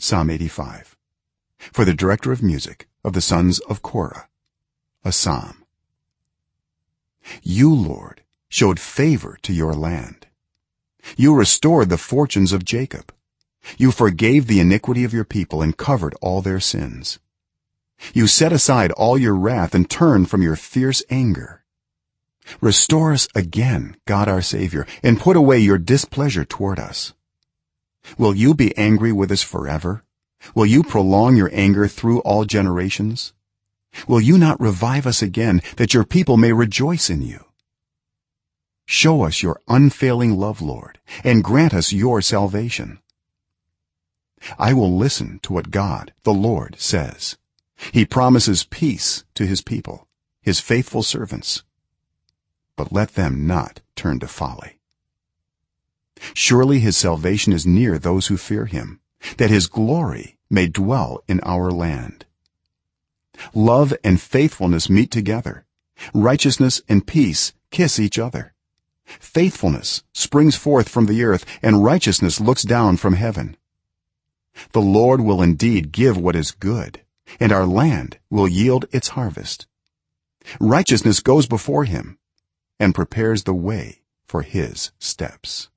psalm 85 for the director of music of the sons of korah a psalm. You lord showed favor to your land. You restored the fortunes of jacob. You forgave the iniquity of your people and covered all their sins. You set aside all your wrath and turned from your fierce anger. Restore us again god our savior and put away your displeasure toward us will you be angry with us forever? Will you prolong your anger through all generations? Will you not revive us again that your people may rejoice in you? Show us your unfailing love lord and grant us your salvation. I will listen to what god the lord says. He promises peace to his people his faithful servants. But let them not turn to folly surely his salvation is near those who fear him that his glory may dwell in our land. Love and faithfulness meet together. Righteousness and peace kiss each other. Faithfulness springs forth from the earth and righteousness looks down from heaven. The lord will indeed give what is good and our land will yield its harvest. Righteousness goes before him and prepares the way for his steps